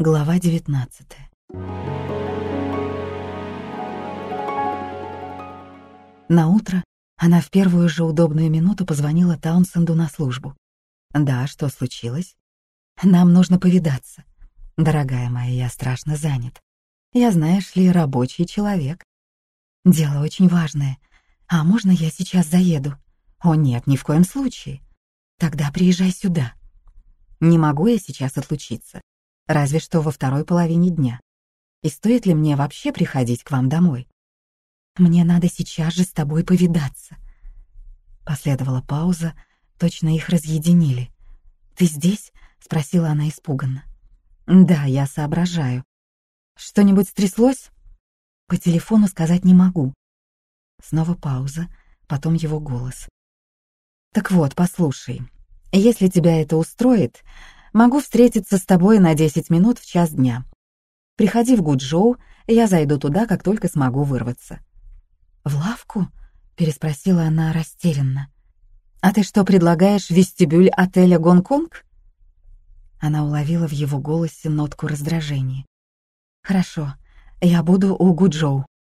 Глава 19 На утро она в первую же удобную минуту позвонила Таунсенду на службу. «Да, что случилось?» «Нам нужно повидаться. Дорогая моя, я страшно занят. Я, знаешь ли, рабочий человек. Дело очень важное. А можно я сейчас заеду?» «О нет, ни в коем случае. Тогда приезжай сюда». «Не могу я сейчас отлучиться. Разве что во второй половине дня. И стоит ли мне вообще приходить к вам домой?» Мне надо сейчас же с тобой повидаться». Последовала пауза, точно их разъединили. «Ты здесь?» — спросила она испуганно. «Да, я соображаю. Что-нибудь стряслось?» «По телефону сказать не могу». Снова пауза, потом его голос. «Так вот, послушай, если тебя это устроит, могу встретиться с тобой на 10 минут в час дня. Приходи в Гуджоу, я зайду туда, как только смогу вырваться. «В лавку?» — переспросила она растерянно. «А ты что, предлагаешь вестибюль отеля «Гонконг»?» Она уловила в его голосе нотку раздражения. «Хорошо, я буду у Гуджоу».